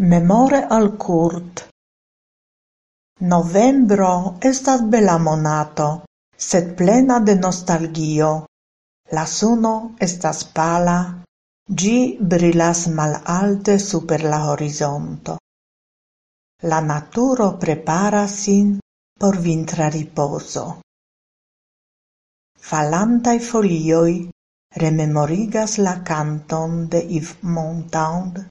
Memore al Kurt. Novembro estas bela monato, sed plena de nostalgio. La suno estas pala, gi brilas malalte super la horizonto. La naturo preparas sin por vintra riposo. Falantai folioi rememorigas la canton de Yves Montand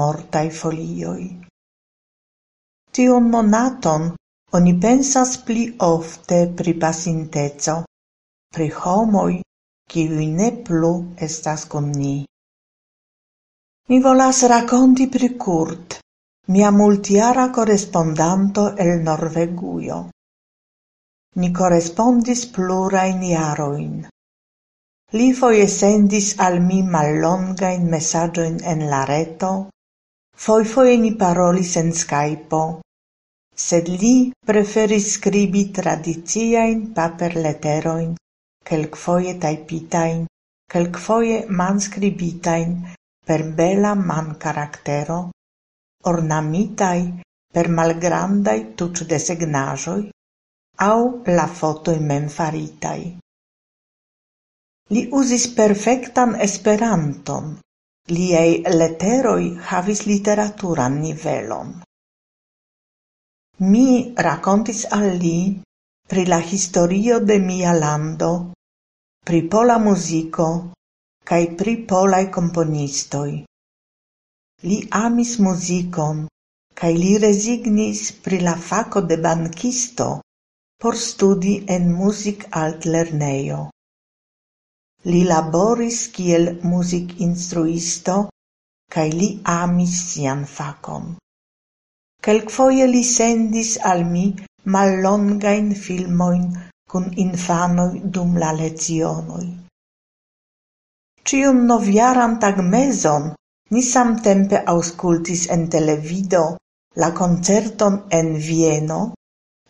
mortai folioi. Tion monaton oni pensas pli ofte pri pasintezo, pri homoi, kiuj ne plu estas con ni. Mi volas rakonti pri Kurt, mia multiara korespondanto el Norvegujo. Ni korespondis plurain iaroin. Li foie sendis al mi mallongain messagioin en la reto, Fojfoje ni parolis en Skype sed li preferis skribi tradiciajn paperleterojn, kelkfoje tajpitajn, kelkfoje manskribitajn per bela mankaraktero, ornamitai per malgrandaj tuĉdesignaĵoj au la fotoj memfaritaj. Li uzis perfektan Esperanton. Liaj leteroj havis literaturan nivelon; mi rakontis al li pri la historio de mia lando, pri pola muziko kaj pri polaj komponistoj. Li amis muzikon kaj li rezignis pri la fako de bankisto por studi en muzik-altlernejo. Li laboris kiel muzikinstruisto kaj li amis sian fakon. Kelkfoje li sendis al mi mallongajn filmojn kun infanoj dum la lecionoj. Ĉiun novjaran tagmezon ni samtempe aŭskultis en televido la koncerton en Vieno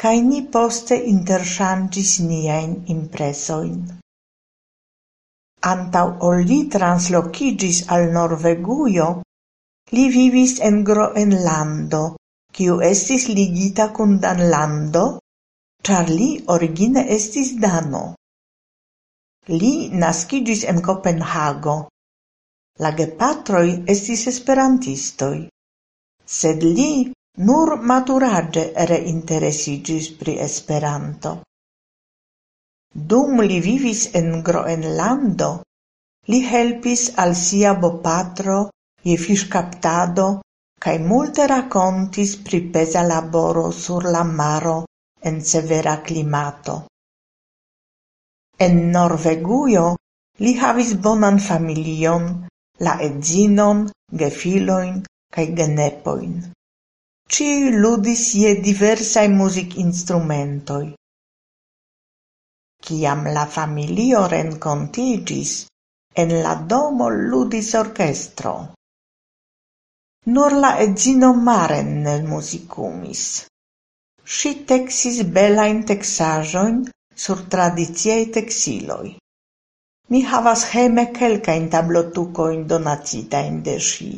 kaj ni poste interŝanĝis niajn impresojn antau ol li translocigis al Norvegujo, li vivis en Groenlando, kiu estis ligita kun Danlando, char li origine estis dano. Li nascigis en Kopenhago. La gepatroi estis esperantistoj, sed li nur maturage reinteresiĝis pri Esperanto. Dum li vivis en Groenlando li helpis al sia bopatro je fiŝkaptado kaj multe rakontis pri peza laboro sur la maro en severa klimato. En Norvegujo li havis bonan familion, la edzinon, gefilojn kaj genepojn. Ĉiuj ludis je diversaj muzikinstrumentoj. Ciam la familio rencontigis, en la domo ludis orchestro. Nur la edzino Maren ne muzikumis. Ŝi teksis belajn texajoin sur tradiziei texiloi. Mi havas hejme kelkajn tablotukojn donacitajn de si.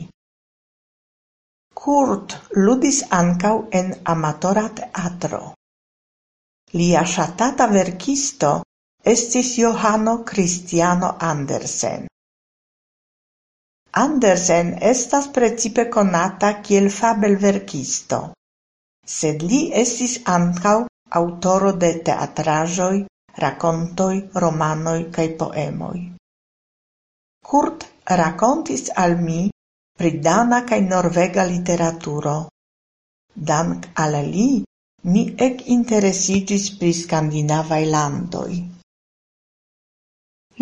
Kurt ludis ancau en amatora teatro. Lia ŝatata verkisto estis Johano Christiano Andersen. Andersen estas precipe konata kiel fabelverkisto, sed li estis ankaŭ aŭtoro de teatraĵoj, rakontoj, romanoj kaj poemoj. Kurt rakontis al mi pri dana kaj norvega literaturo. Dank al li mi ekinteresiĝis pri skandinavaj landoj.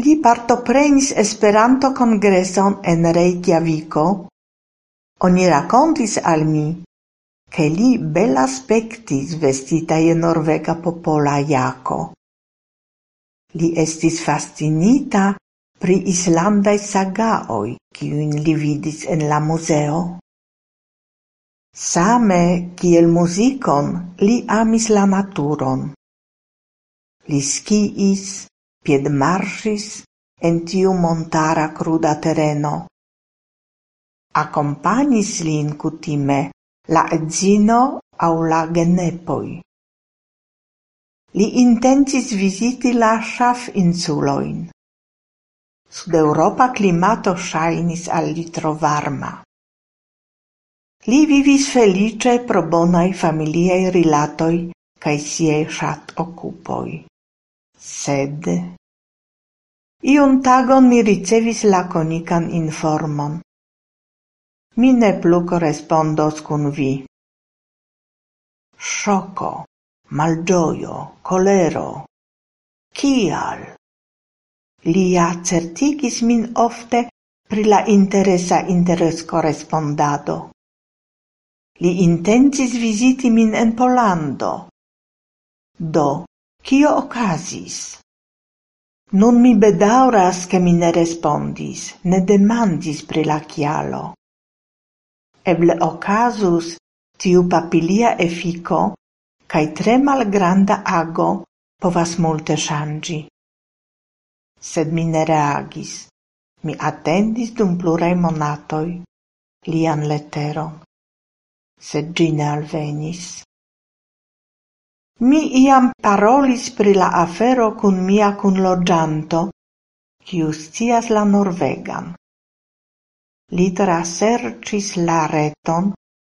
Li partoprenis Esperanto-kongreson en Reykjaviko. Oni rakontis al mi, che li belaspektis vestita in norvega popola jako. Li estis fascinita pri islandaj sagaoj, kiujn li vidis en la muzeo. Same kiel muzikon, li amis la naturon. Li skiis, piedmarŝis en tiu montara kruda tereno. Akompanis lin kutime la edzino aŭ la genepoj. Li intencis viziti la ŝafinsulojn. Sudeŭropa klimato ŝajnis al li tro varma. Li vivis felice pro bonai familiei rilatoi cae siei shat occupoi. sed... Iun tagon mi ricevis lakonikan informon. Mi ne plu correspondos kun vi. Ŝoko, malgioio, kolero. Kial? Lia certigis min ofte pri la interesa interes correspondado. Li intencis visiti min en Polando. Do, kio okazis? Nun mi bedauras, ke mi ne respondis, ne demandis pri la kialo. Eble okazus tiu papilia efiko kaj tre malgranda ago povas multe ŝanĝi. Sed mi ne reagis. Mi attendis dum plurai monatoi lian letteron. Sed ĝi ne alvenis. Mi iam parolis pri la afero cun mia kunloĝanto, kiu scias la norvegan. Li trasercis la reton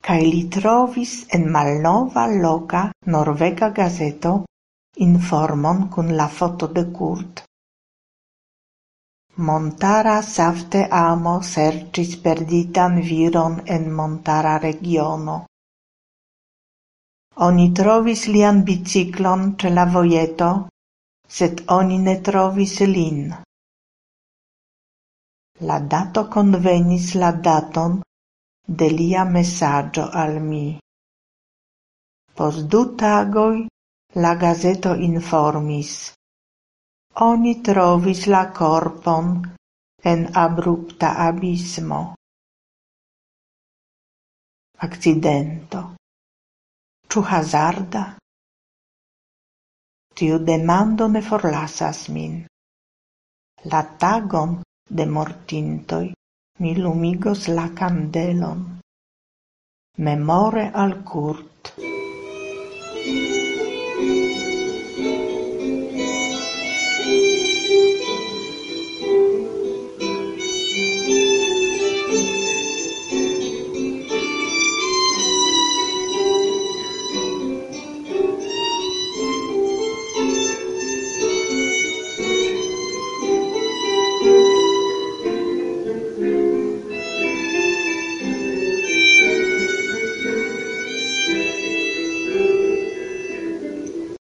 cae li trovis en malnova loca norvega gazeto informon cun la foto de Kurt. Montara safte amo serĉis perditan viron en montara regiono. Oni trovis lian biciklon ĉe la vojeto, sed oni ne trovis lin. La dato convenis la daton de lia messaggio al mi. Pos du tagoj la gazeto informis. Oni trovis la corpon en abrupta abismo. Accidento. Ciu hazarda? Tiu demando ne forlasas min. La tagon de mortintoi mi lumigos la candelon. Memore al curt.